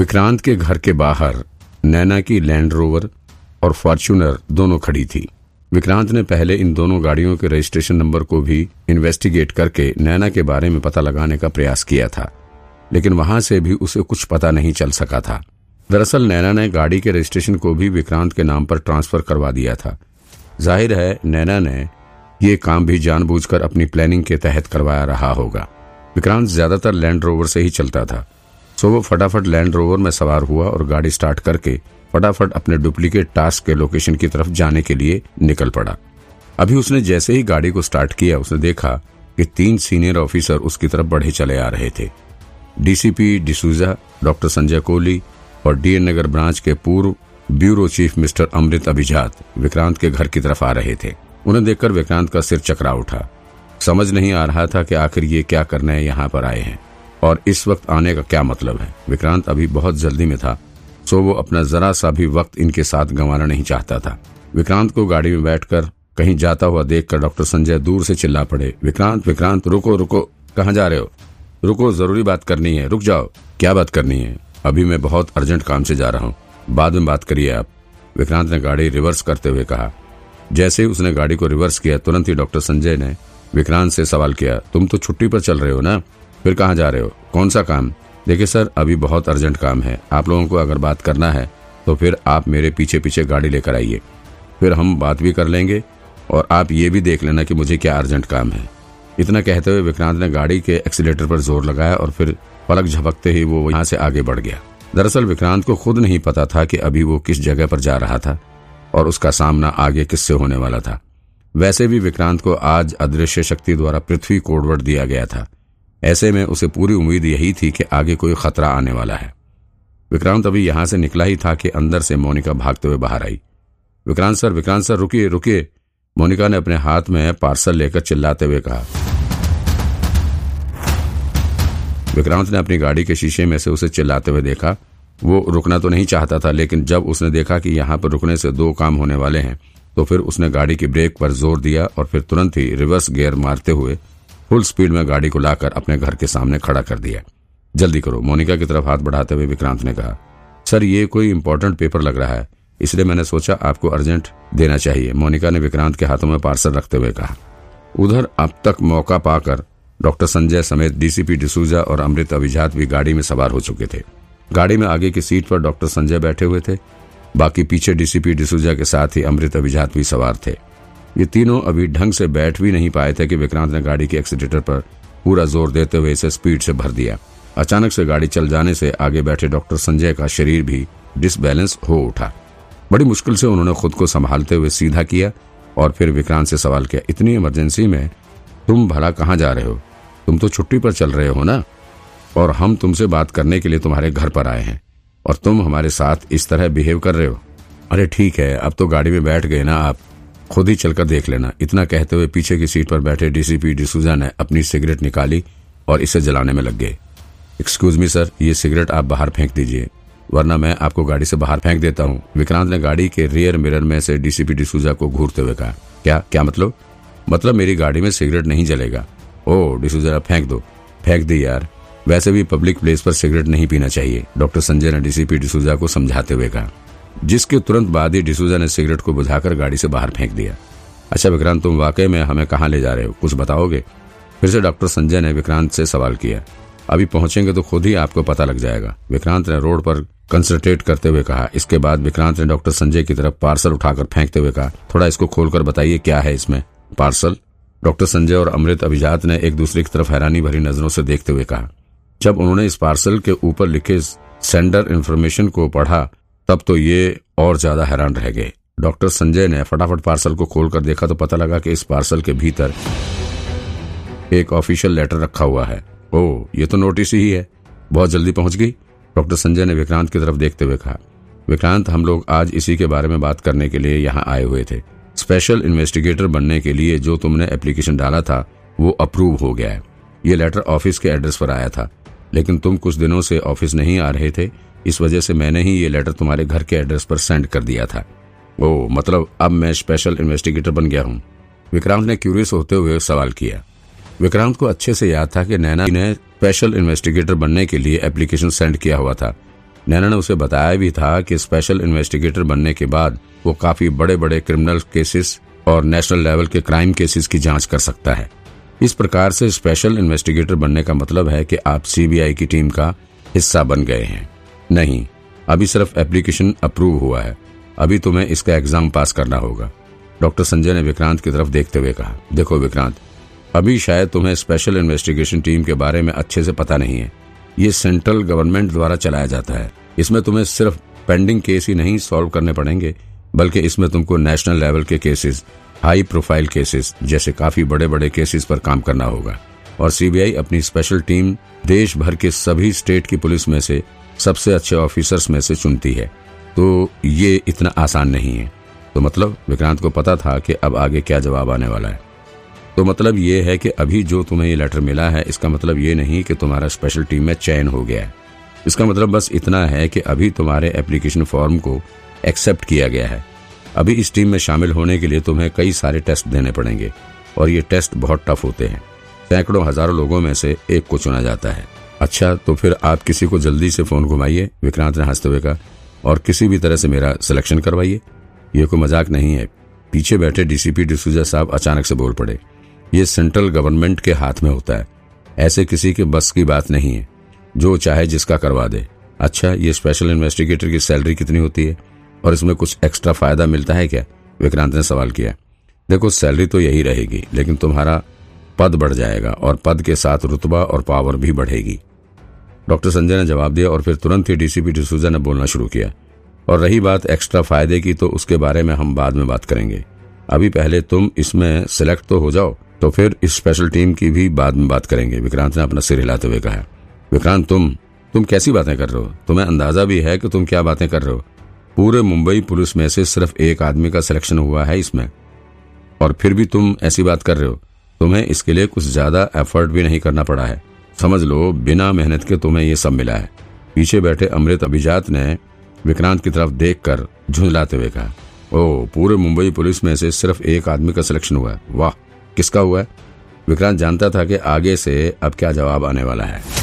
विक्रांत के घर के बाहर नैना की लैंड रोवर और फॉर्च्यूनर दोनों खड़ी थी। विक्रांत ने पहले इन दोनों गाड़ियों के रजिस्ट्रेशन नंबर को भी इन्वेस्टिगेट करके नैना के बारे में पता लगाने का प्रयास किया था, लेकिन वहाँ से भी उसे कुछ पता नहीं चल सका था। दरअसल नैना ने गाड़ी के रजिस्ट्रेशन को भी विक्रांत के नाम पर ट्रांसफ़र करवा दिया था। ज़ाहिर है, नैना ने ये काम भी जानबूझकर अपनी प्लानिंग के तहत करवाया रहा होगा। विक्रांत ज़्यादातर लैंड रोवर से ही चलता था। सो वो फटाफट लैंड रोवर में सवार हुआ और गाड़ी स्टार्ट करके फटाफट अपने डुप्लीकेट टास्क के लोकेशन की तरफ़ जाने के लिए निकल पड़ा। अभी उसने जैसे ही गाड़ी को स्टार्ट किया, उसने देखा कि तीन सीनियर ऑफिसर उसकी तरफ़ बढ़े चले आ रहे थे। डीसीपी डिसूजा डॉक्टर संजय कोहली और डीएन नगर ब्रांच के पूर्व ब्यूरो चीफ मिस्टर अमृत अभिजात विक्रांत के घर की तरफ़ आ रहे थे। उन्हें देखकर विक्रांत का सिर चकरा उठा। समझ नहीं आ रहा था कि आखिर ये क्या करने यहाँ पर आए हैं। और इस वक्त आने का क्या मतलब है? विक्रांत अभी बहुत जल्दी में था, सो वो अपना जरा सा भी वक्त इनके साथ गंवाना नहीं चाहता था। विक्रांत को गाड़ी में बैठकर कहीं जाता हुआ देखकर डॉक्टर संजय दूर से चिल्ला पड़े। विक्रांत विक्रांत, रुको रुको, कहाँ जा रहे हो? रुको, ज़रूरी बात करनी है, रुक जाओ। क्या बात करनी है? अभी मैं बहुत अर्जेंट काम से जा रहा हूँ। बाद में बात करिए आप। विक्रांत ने गाड़ी रिवर्स करते हुए कहा। जैसे ही उसने गाड़ी को रिवर्स किया, तुरंत ही डॉक्टर संजय ने विक्रांत से सवाल किया, तुम तो छुट्टी पर चल रहे हो ना? फिर कहाँ जा रहे हो? कौन सा काम? देखिए सर, अभी बहुत अर्जेंट काम है। आप लोगों को अगर बात करना है तो फिर आप मेरे पीछे पीछे गाड़ी लेकर आइए। फिर हम बात भी कर लेंगे, और आप ये भी देख लेना कि मुझे क्या अर्जेंट काम है। इतना कहते हुए विक्रांत ने गाड़ी के एक्सीटर पर ज़ोर लगाया और फिर पलक झपकते ही वो यहाँ से आगे बढ़ गया। दरअसल विक्रांत को खुद नहीं पता था कि अभी वो किस जगह पर जा रहा था, और उसका सामना आगे किससे होने वाला था। वैसे भी विक्रांत को आज अदृश्य शक्ति द्वारा पृथ्वी कोडवर्ड दिया गया था। ऐसे में उसे पूरी उम्मीद यही थी कि आगे कोई खतरा आने वाला है। विक्रांत अभी यहाँ से निकला ही था कि अंदर से मोनिका भागते हुए बाहर आई। विक्रांत सर विक्रांत सर, रुकिए रुकिए। मोनिका ने अपने हाथ में पार्सल लेकर चिल्लाते हुए कहा। विक्रांत ने अपनी गाड़ी के शीशे में से उसे चिल्लाते हुए देखा। वो रुकना तो नहीं चाहता था, लेकिन जब उसने देखा कि यहाँ पर रुकने से दो काम होने वाले हैं तो फिर उसने गाड़ी की ब्रेक पर ज़ोर दिया और फिर तुरंत ही रिवर्स गियर मारते हुए फुल स्पीड में गाड़ी को लाकर अपने घर के सामने खड़ा कर दिया। जल्दी करो, मोनिका की तरफ़ हाथ बढ़ाते हुए विक्रांत ने कहा, सर, ये कोई इंपॉर्टेंट पेपर लग रहा है, इसलिए मैंने सोचा आपको अर्जेंट देना चाहिए। मोनिका ने विक्रांत के हाथों में पार्सल रखते हुए कहा, उधर अब तक मौका पाकर डॉक्टर संजय समेत डीसीपी डिसूजा और अमृत अभिजात भी गाड़ी में सवार हो चुके थे। गाड़ी में आगे की सीट पर डॉक्टर संजय बैठे हुए थे, बाकी पीछे डीसीपी डिसूजा के साथ ही अमृत अभिजात भी सवार थे। ये तीनों अभी ढंग से बैठ भी नहीं पाए थे कि विक्रांत ने गाड़ी के एक्सीटर पर पूरा ज़ोर देते हुए इसे स्पीड से भर दिया। अचानक से गाड़ी चल जाने से आगे बैठे डॉक्टर संजय का शरीर भी डिसबैलेंस हो उठा। बड़ी मुश्किल से उन्होंने खुद को संभालते हुए सीधा किया और फिर विक्रांत से सवाल किया, इतनी इमरजेंसी में तुम भला कहाँ जा रहे हो? तुम तो छुट्टी पर चल रहे हो ना? और हम तुमसे बात करने के लिए तुम्हारे घर पर आए हैं और तुम हमारे साथ इस तरह बिहेव कर रहे हो? अरे ठीक है, अब तो गाड़ी में बैठ गए ना आप। खुद ही चलकर देख लेना। इतना कहते हुए पीछे की सीट पर बैठे डीसीपी डिसूजा ने अपनी सिगरेट निकाली और इसे जलाने में लग गए। एक्सक्यूज मी सर ये सिगरेट आप बाहर फेंक दीजिए, वरना मैं आपको गाड़ी से बाहर फेंक देता हूँ। विक्रांत ने गाड़ी के रियर मिरर में से डीसीपी डिसूजा को घूरते हुए कहा, क्या क्या मतलब? मतलब मेरी गाड़ी में सिगरेट नहीं जलेगा। ओ डिसूजा फेंक दो। फेंक दी यार। वैसे भी पब्लिक प्लेस पर सिगरेट नहीं पीना चाहिए। डॉक्टर संजय ने डीसीपी डिसूजा को समझाते हुए कहा। जिसके तुरंत बाद ही डिसूजा ने सिगरेट को बुझाकर गाड़ी से बाहर फेंक दिया। अच्छा विक्रांत, तुम वाकई में हमें कहाँ ले जा रहे हो? कुछ बताओगे? फिर से डॉक्टर संजय ने विक्रांत से सवाल किया। अभी पहुँचेंगे तो खुद ही आपको पता लग जाएगा। विक्रांत ने रोड पर कंसंट्रेट करते हुए कहा। इसके बाद विक्रांत ने डॉक्टर संजय की तरफ़ पार्सल उठाकर फेंकते हुए कहा। थोड़ा इसको खोलकर बताइए, क्या है इसमें? पार्सल? डॉक्टर संजय और अमृत अभिजात ने एक दूसरे की तरफ़ हैरानी भरी नज़रों से देखते हुए कहा। जब उन्होंने इस पार्सल के ऊपर लिखे सेंडर इन्फॉर्मेशन को पढ़ा तब तो ये और ज़्यादा हैरान रह गए। डॉक्टर संजय ने फटाफट पार्सल को खोलकर देखा तो पता लगा कि इस पार्सल के भीतर एक ऑफिशियल लेटर रखा हुआ है। ओ, ये तो नोटिस ही है। बहुत जल्दी पहुँच गई। डॉक्टर संजय ने विक्रांत की तरफ़ देखते हुए कहा, विक्रांत, हम लोग आज इसी के बारे में बात करने के लिए यहाँ आए हुए थे। स्पेशल इन्वेस्टिगेटर बनने के लिए जो तुमने एप्लीकेशन डाला था, वो अप्रूव हो गया है। ये लेटर ऑफ़िस के एड्रेस पर आया था। लेकिन तुम कुछ दिनों से ऑफ़िस नहीं आ रहे थे, इस वजह से मैंने ही ये लेटर तुम्हारे घर के एड्रेस पर सेंड कर दिया था। ओ मतलब अब मैं स्पेशल इन्वेस्टिगेटर बन गया हूँ। विक्रांत ने क्यूरियस होते हुए सवाल किया। विक्रांत को अच्छे से याद था कि नैना ने स्पेशल इन्वेस्टिगेटर बनने के लिए एप्लीकेशन सेंड किया हुआ था। नैना ने उसे बताया भी था कि स्पेशल इन्वेस्टिगेटर बनने के बाद वो काफ़ी बड़े बड़े क्रिमिनल केसेस और नेशनल लेवल के क्राइम केसेस की जाँच कर सकता है। इस प्रकार से स्पेशल इन्वेस्टिगेटर बनने का मतलब है कि आप सीबीआई की टीम का हिस्सा बन गए हैं। नहीं, अभी सिर्फ़ एप्लीकेशन अप्रूव हुआ है। अभी तुम्हें इसका एग्ज़ाम पास करना होगा। डॉक्टर संजय ने विक्रांत की तरफ़ देखते हुए कहा, देखो विक्रांत, अभी शायद तुम्हें स्पेशल इन्वेस्टिगेशन टीम के बारे में अच्छे से पता नहीं है। ये सेंट्रल गवर्नमेंट द्वारा चलाया जाता है। इसमें तुम्हें सिर्फ़ पेंडिंग केस ही नहीं सॉल्व करने पड़ेंगे, बल्कि इसमें तुमको नेशनल लेवल के केसेस हाई प्रोफ़ाइल केसेस, जैसे काफ़ी बड़े बड़े केसेस पर काम करना होगा। और सीबीआई अपनी स्पेशल टीम देश भर के सभी स्टेट की पुलिस में से सबसे अच्छे ऑफिसर्स में से चुनती है। तो ये इतना आसान नहीं है। तो मतलब विक्रांत को पता था कि अब आगे क्या जवाब आने वाला है। तो मतलब ये है कि अभी जो तुम्हें ये लेटर मिला है, इसका मतलब ये नहीं कि तुम्हारा स्पेशल टीम में चयन हो गया है। इसका मतलब बस इतना है कि अभी तुम्हारे एप्लीकेशन फॉर्म को एक्सेप्ट किया गया है। अभी इस टीम में शामिल होने के लिए तुम्हें कई सारे टेस्ट देने पड़ेंगे, और ये टेस्ट बहुत टफ होते हैं। सैकड़ों हज़ारों लोगों में से एक को चुना जाता है। अच्छा तो फिर आप किसी को जल्दी से फ़ोन घुमाइए, विक्रांत ने हँसते हुए कहा, और किसी भी तरह से मेरा सिलेक्शन करवाइए। ये कोई मज़ाक नहीं है। पीछे बैठे डीसीपी डिसूजा साहब अचानक से बोल पड़े, ये सेंट्रल गवर्नमेंट के हाथ में होता है। ऐसे किसी के बस की बात नहीं है। जो चाहे जिसका करवा दे। अच्छा ये स्पेशल इन्वेस्टिगेटर की सैलरी कितनी होती है? और इसमें कुछ एक्स्ट्रा फ़ायदा मिलता है क्या? विक्रांत ने सवाल किया। देखो सैलरी तो यही रहेगी, लेकिन तुम्हारा पद बढ़ जाएगा और पद के साथ रुतबा और पावर भी बढ़ेगी। डॉक्टर संजय ने जवाब दिया और फिर तुरंत ही डीसीपी डिसूजा ने बोलना शुरू किया। और रही बात एक्स्ट्रा फ़ायदे की तो उसके बारे में हम बाद में बात करेंगे। अभी पहले तुम इसमें सिलेक्ट तो हो जाओ तो फिर इस स्पेशल टीम की भी बाद में बात करेंगे। विक्रांत ने अपना सिर हिलाते हुए कहा। विक्रांत, तुम तुम कैसी बातें कर रहे हो? तुम्हें अंदाज़ा भी है कि तुम क्या बातें कर रहे हो? पूरे मुंबई पुलिस में से सिर्फ़ एक आदमी का सिलेक्शन हुआ है इसमें। और फिर भी तुम ऐसी बात कर रहे हो। तुम्हें इसके लिए कुछ ज़्यादा एफर्ट भी नहीं करना पड़ा है। समझ लो, बिना मेहनत के तुम्हें ये सब मिला है। पीछे बैठे अमृत अभिजात ने विक्रांत की तरफ़ देखकर झुंझलाते हुए कहा, ओ, पूरे मुंबई पुलिस में से सिर्फ़ एक आदमी का सिलेक्शन हुआ है। वाह, किसका हुआ है? विक्रांत जानता था कि आगे से अब क्या जवाब आने वाला है।